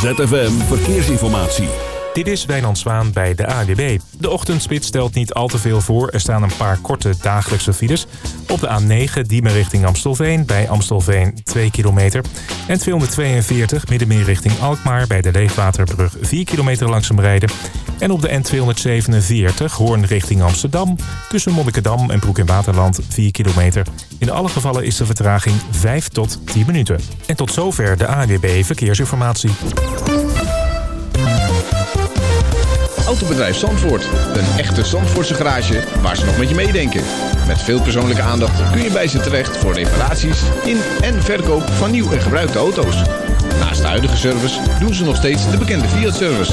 ZFM Verkeersinformatie. Dit is Wijnand Zwaan bij de ADB. De ochtendspit stelt niet al te veel voor. Er staan een paar korte dagelijkse files. Op de A9 Diemen richting Amstelveen. Bij Amstelveen 2 kilometer. En 242 middenmeer richting Alkmaar. Bij de Leegwaterbrug 4 kilometer langzaam rijden. En op de N247 Hoorn richting Amsterdam. Tussen Monnikendam en Broek in Waterland 4 kilometer. In alle gevallen is de vertraging 5 tot 10 minuten. En tot zover de AWB Verkeersinformatie. Autobedrijf Zandvoort. Een echte Zandvoortse garage waar ze nog met je meedenken. Met veel persoonlijke aandacht kun je bij ze terecht voor reparaties in en verkoop van nieuw en gebruikte auto's. Naast de huidige service doen ze nog steeds de bekende Fiat-service.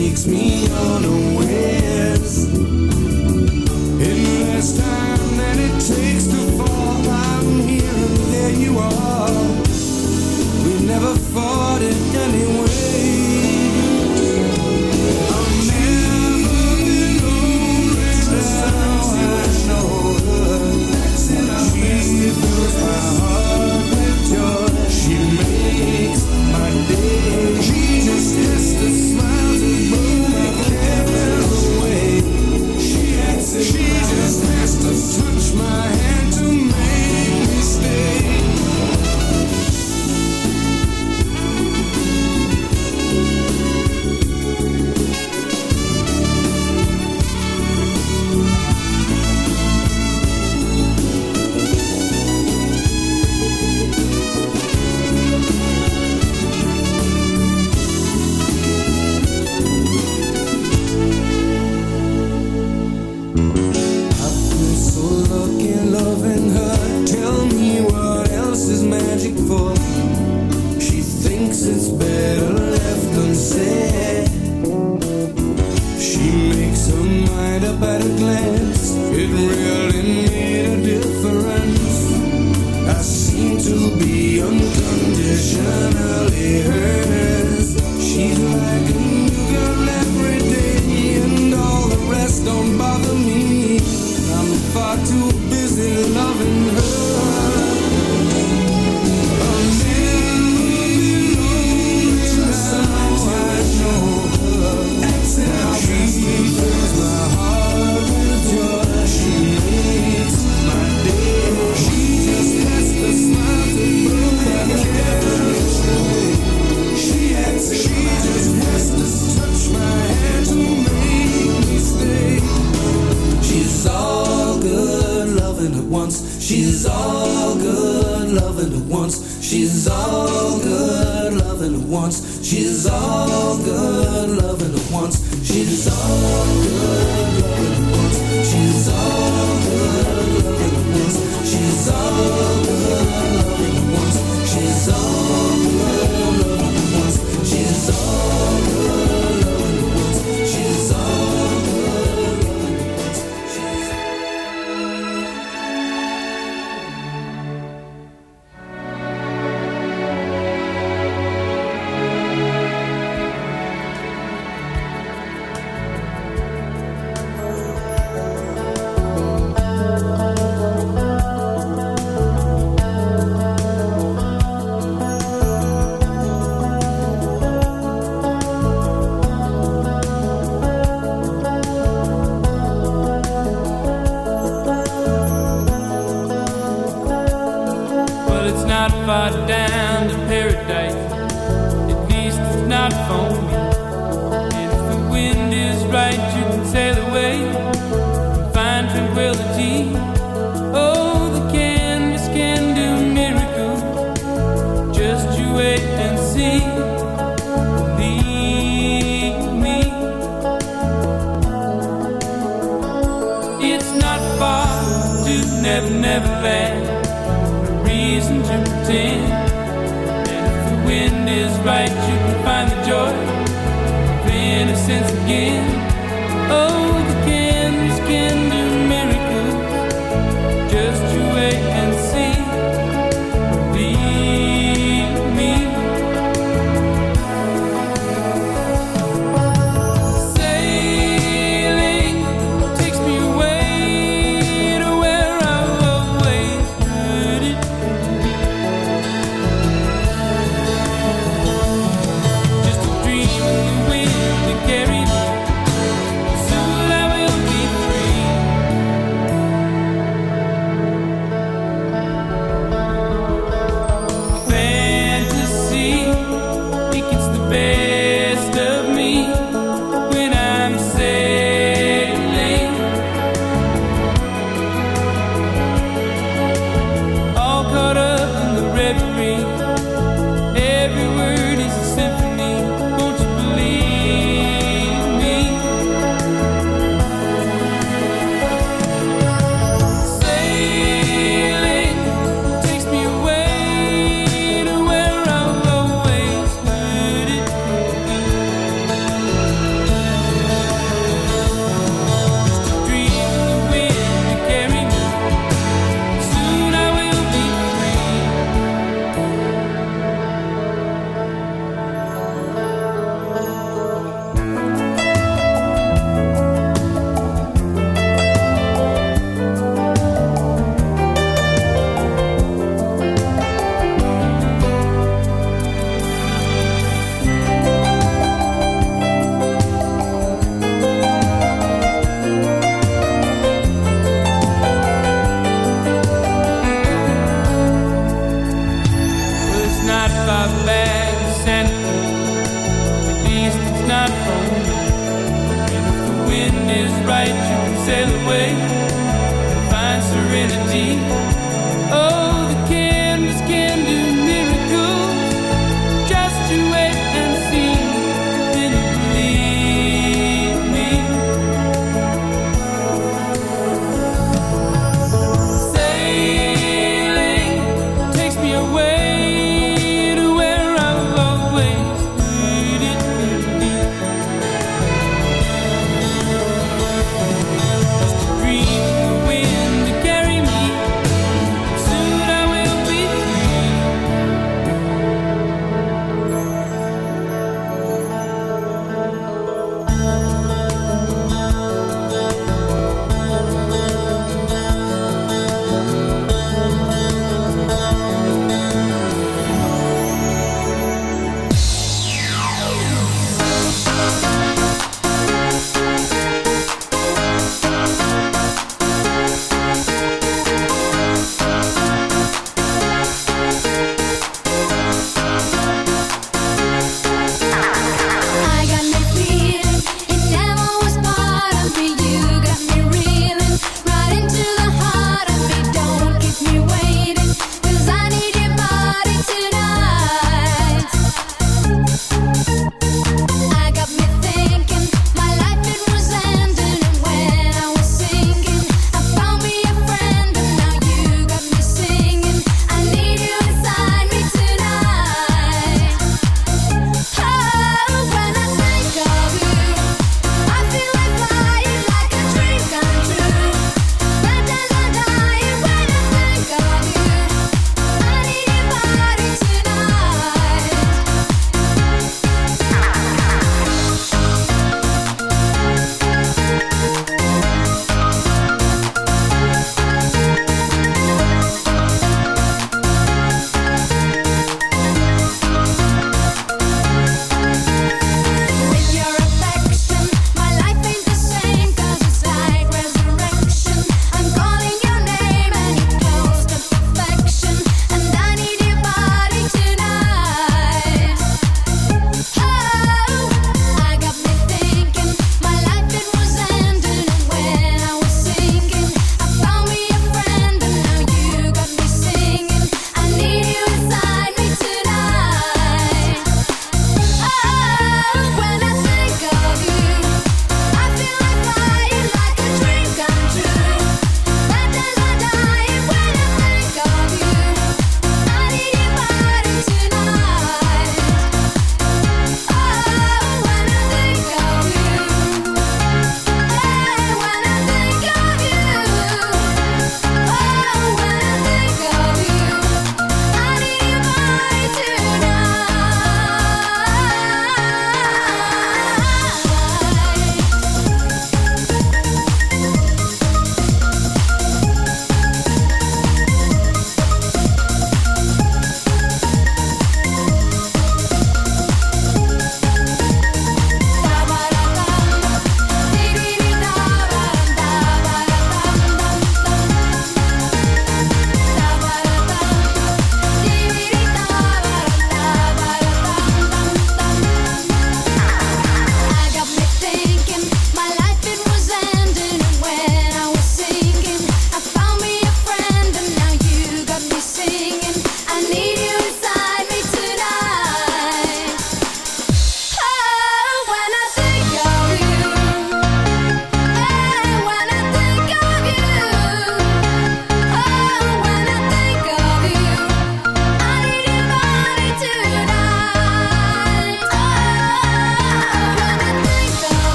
takes me unawares. In less time than it takes to fall, I'm here and there you are. We never fall.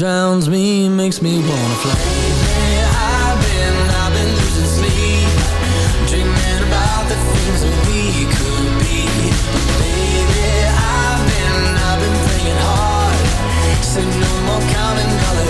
Drowns me makes me wanna fly. I've been, I've been losing sleep, dreaming about the things that we could be. Baby, I've been, I've been praying hard. Said no more counting dollars,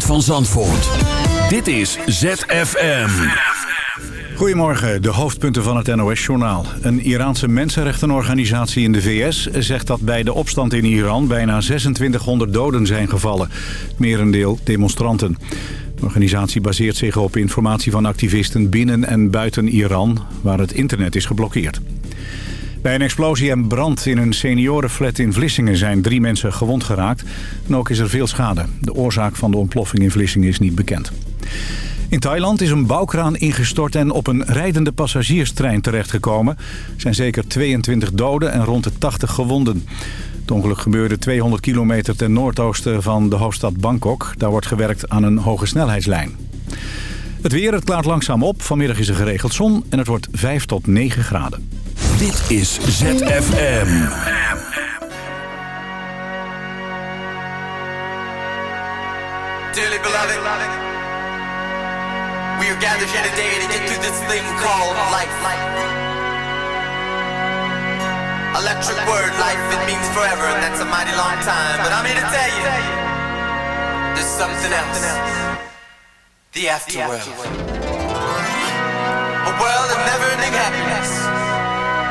Van Zandvoort. Dit is ZFM. Goedemorgen, de hoofdpunten van het NOS-journaal. Een Iraanse mensenrechtenorganisatie in de VS zegt dat bij de opstand in Iran bijna 2600 doden zijn gevallen. Merendeel demonstranten. De organisatie baseert zich op informatie van activisten binnen en buiten Iran, waar het internet is geblokkeerd. Bij een explosie en brand in een seniorenflat in Vlissingen zijn drie mensen gewond geraakt. En ook is er veel schade. De oorzaak van de ontploffing in Vlissingen is niet bekend. In Thailand is een bouwkraan ingestort en op een rijdende passagierstrein terechtgekomen. Er zijn zeker 22 doden en rond de 80 gewonden. Het ongeluk gebeurde 200 kilometer ten noordoosten van de hoofdstad Bangkok. Daar wordt gewerkt aan een hoge snelheidslijn. Het weer, het klaart langzaam op. Vanmiddag is er geregeld zon en het wordt 5 tot 9 graden. Dit is ZFM. Dearly beloved, we are gathered here today to get through this thing called life. Electric word, life, it means forever, and that's a mighty long time. But I'm here to tell you, there's something else. The afterworld. A world of never-ending happiness.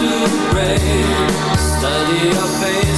to pray, study your faith.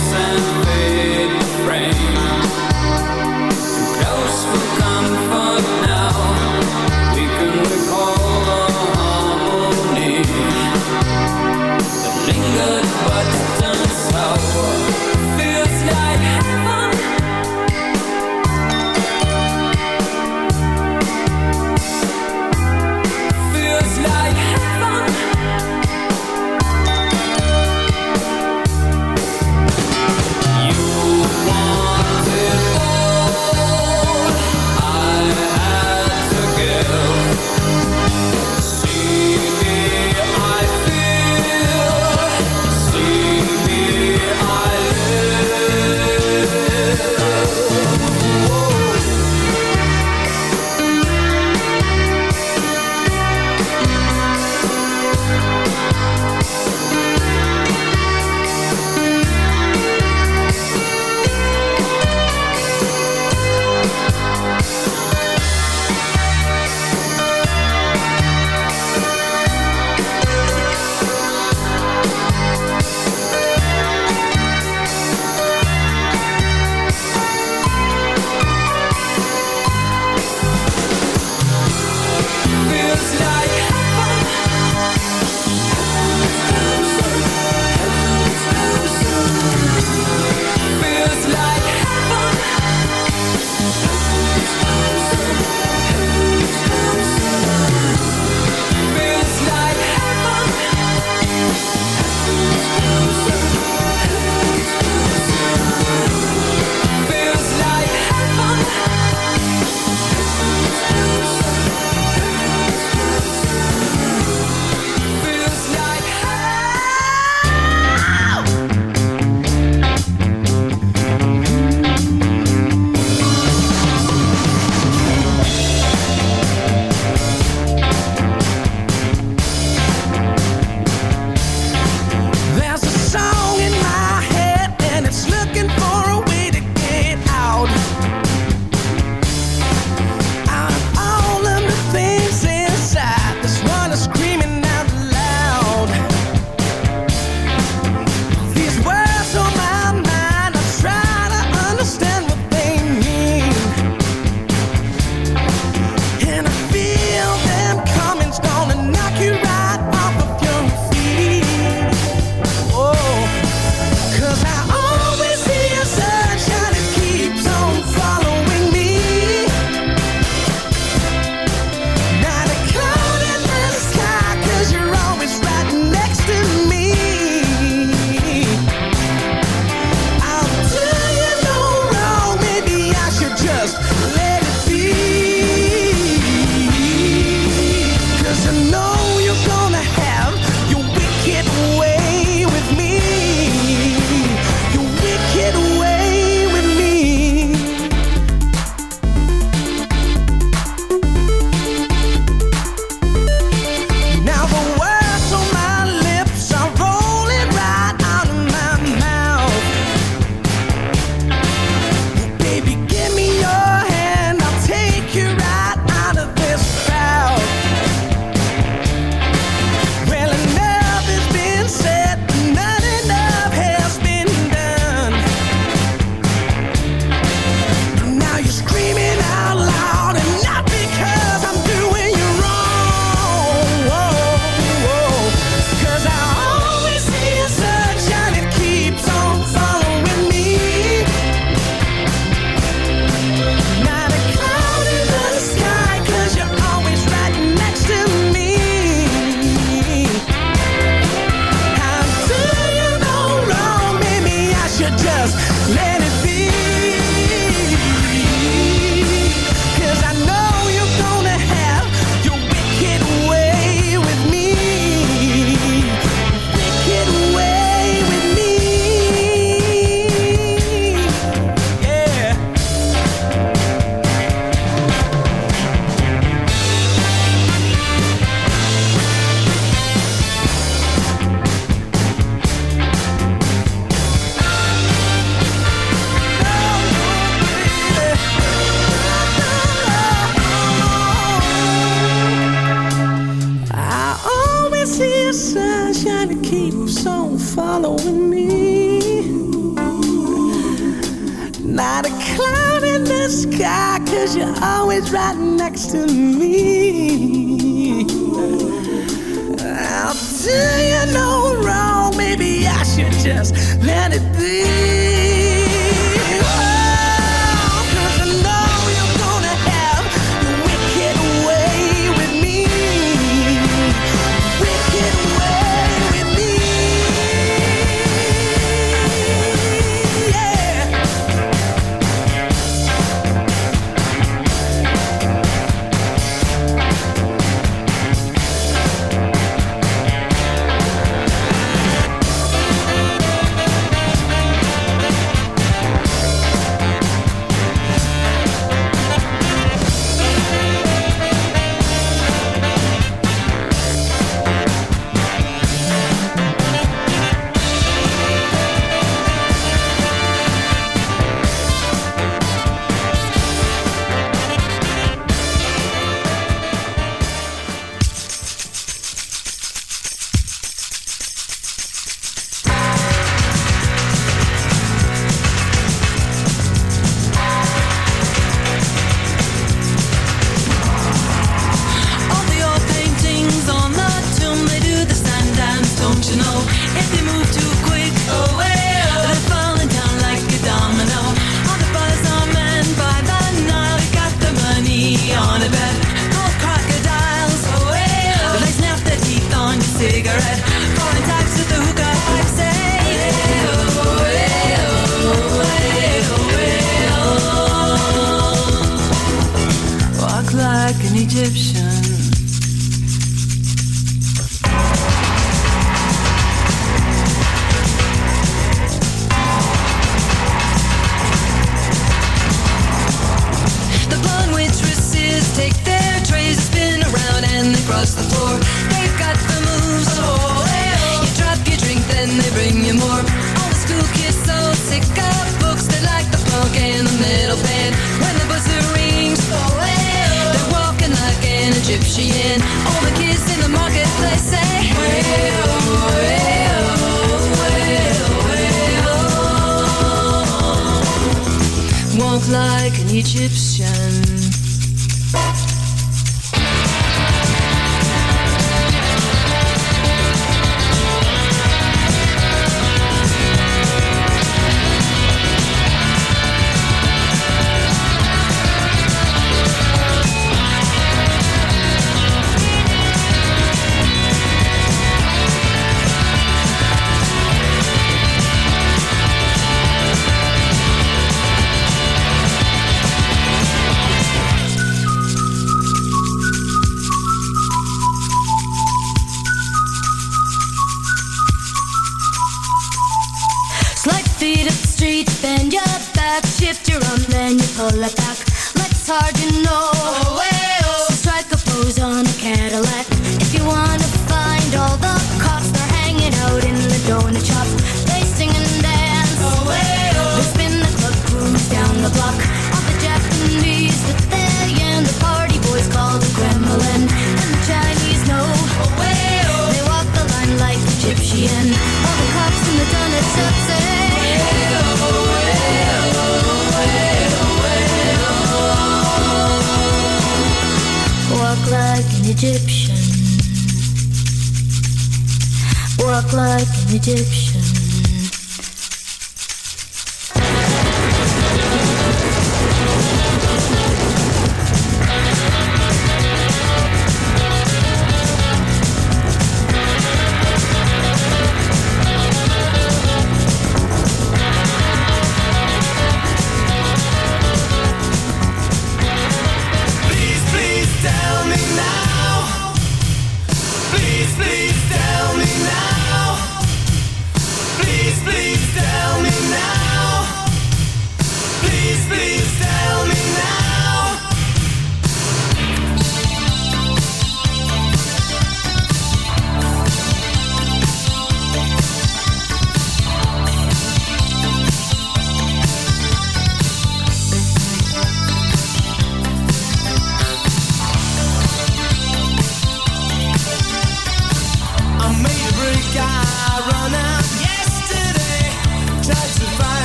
Like an Egyptian.